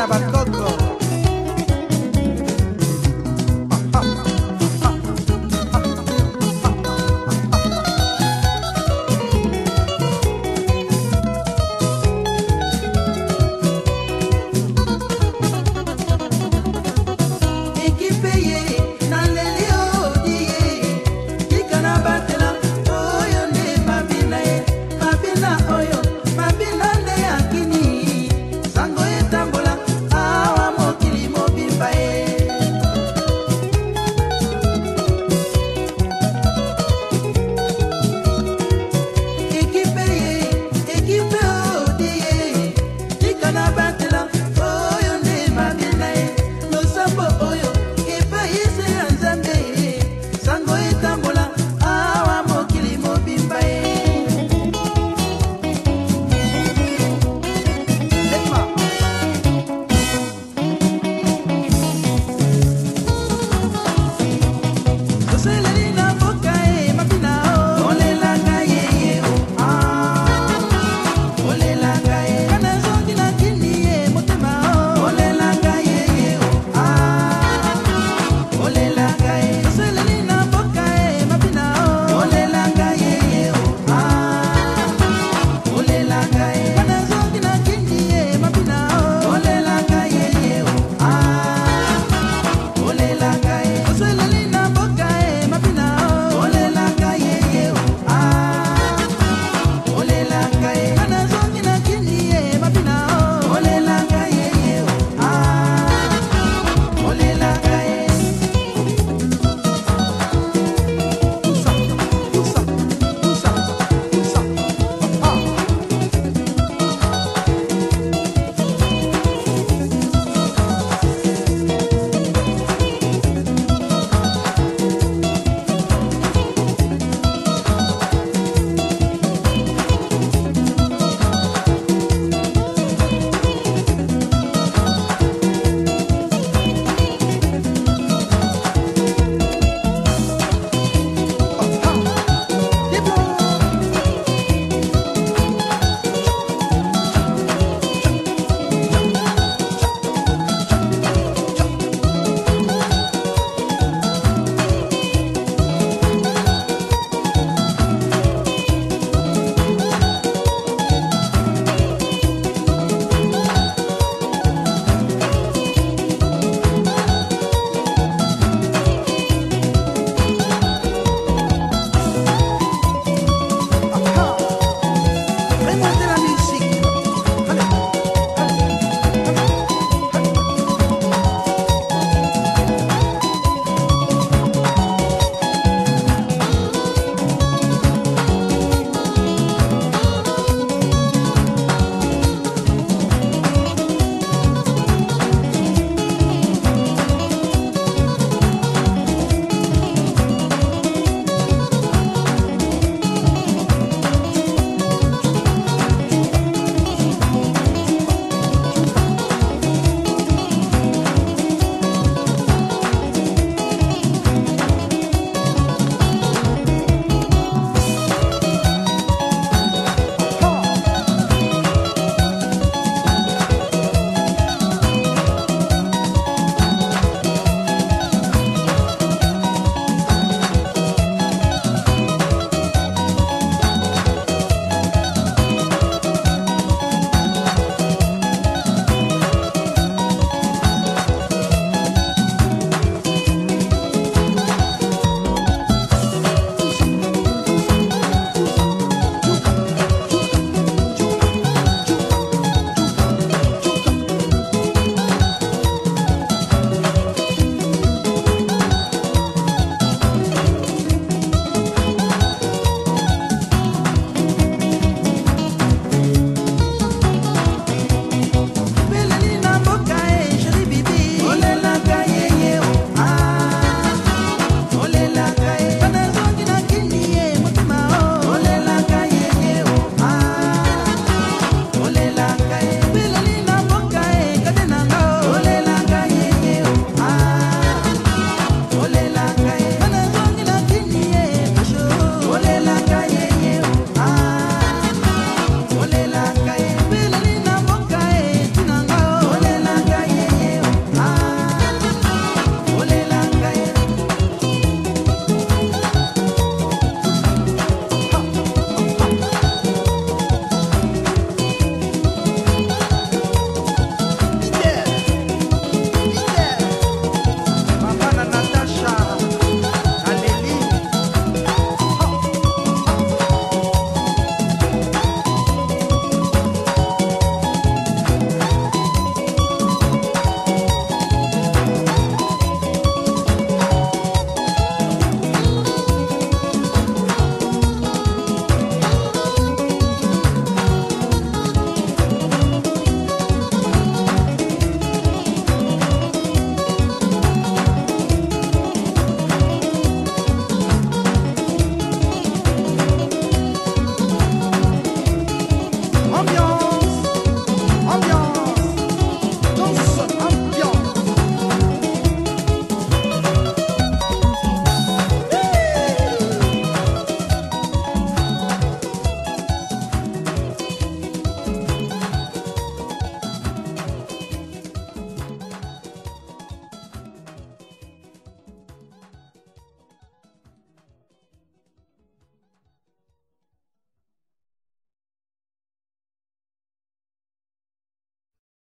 Navacoco.